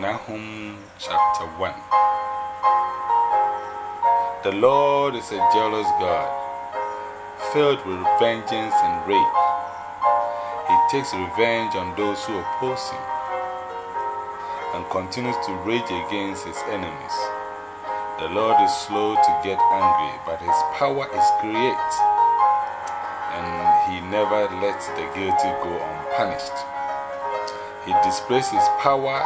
Nahum chapter 1 The Lord is a jealous God, filled with vengeance and rage. He takes revenge on those who oppose him and continues to rage against his enemies. The Lord is slow to get angry, but his power is great, and he never lets the guilty go unpunished. He displays his power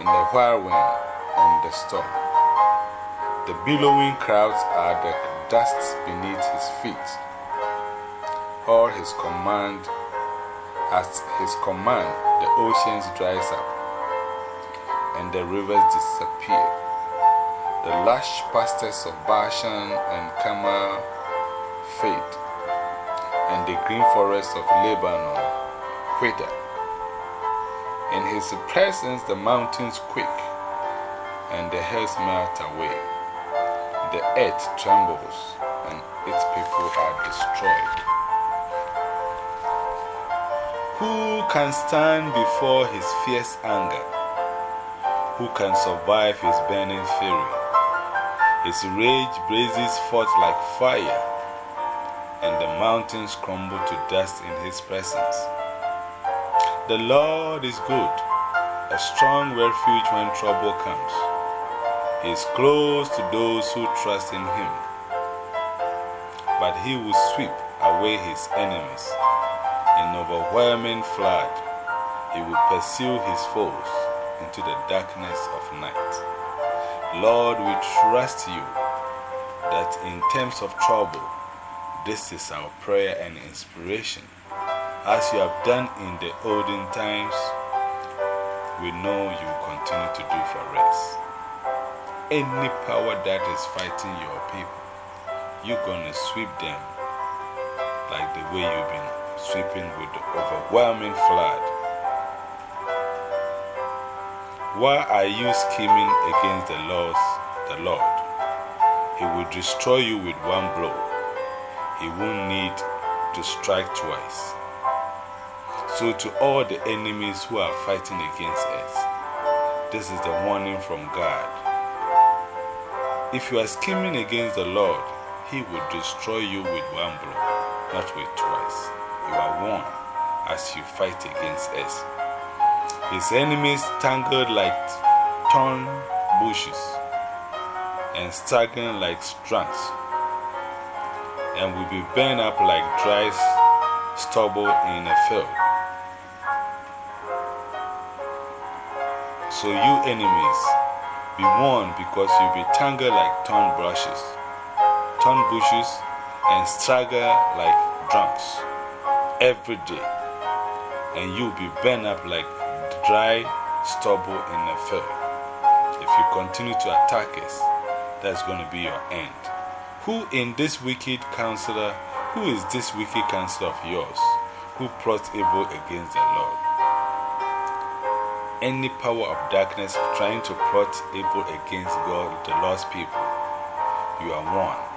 in the whirlwind and the storm. The billowing clouds are the dust beneath his feet. All his command, at his command, the oceans dries up and the rivers disappear. The lush pastures of Bashan and Carmel fade, and the green forests of Lebanon wither. In his presence, the mountains quake and the hills melt away. The earth trembles and its people are destroyed. Who can stand before his fierce anger? Who can survive his burning fury? His rage blazes forth like fire, and the mountains crumble to dust in his presence. The Lord is good, a strong refuge when trouble comes. He is close to those who trust in Him. But He will sweep away His enemies. In overwhelming flood, He will pursue His foes into the darkness of night. Lord, we trust you that in times of trouble, this is our prayer and inspiration. As you have done in the olden times, we know you will continue to do for us. Any power that is fighting your people, you're going to sweep them like the way you've been sweeping with the overwhelming flood. Why are you scheming against the laws, the Lord? He will destroy you with one blow. He won't need to strike twice. So, to all the enemies who are fighting against us, this is the warning from God. If you are scheming against the Lord, He will destroy you with one blow, not with twice. You are warned as you fight against us. His enemies tangled like thorn bushes and staggering like strands, and will be burned up like dry stubble in a field. So, you enemies, be warned because you'll be tangled like thorn brushes, thorn bushes, and straggle like drunks every day. And you'll be burned up like dry stubble in a field. If you continue to attack us, that's going to be your end. Who in this wicked counselor, who is this wicked counselor of yours, who plots evil against the Lord? Any power of darkness trying to plot evil against God, the Lord's people, you are warned.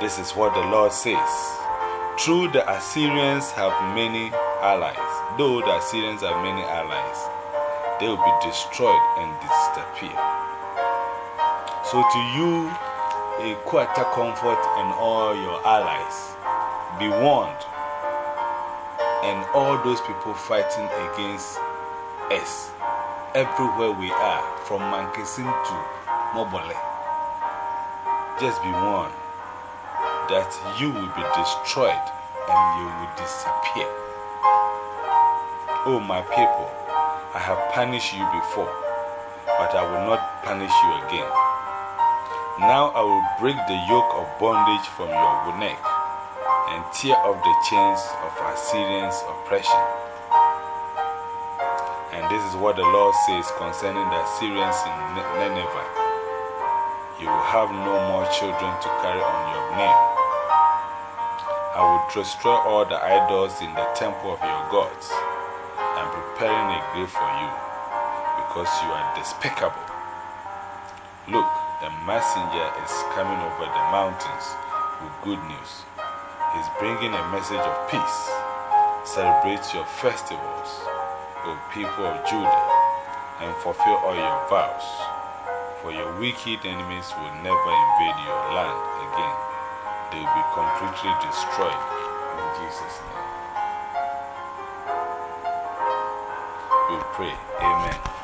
This is what the Lord says. True, the Assyrians have many allies. Though the Assyrians have many allies, they will be destroyed and disappear. So, to you, a quarter comfort and all your allies, be warned. And all those people fighting against us everywhere we are, from Mankesim to Mobile. Just be warned that you will be destroyed and you will disappear. Oh, my people, I have punished you before, but I will not punish you again. Now I will break the yoke of bondage from your neck and tear off the chains of Assyrians' oppression. And this is what the Lord says concerning the Assyrians in Nineveh. You will have no more children to carry on your name. I will destroy all the idols in the temple of your gods. I'm preparing a grave for you because you are despicable. Look, a messenger is coming over the mountains with good news. He's bringing a message of peace. Celebrate your festivals O people of Judah, and fulfill all your vows. For your wicked enemies will never invade your land again. They will be completely destroyed in Jesus' name. We pray. Amen.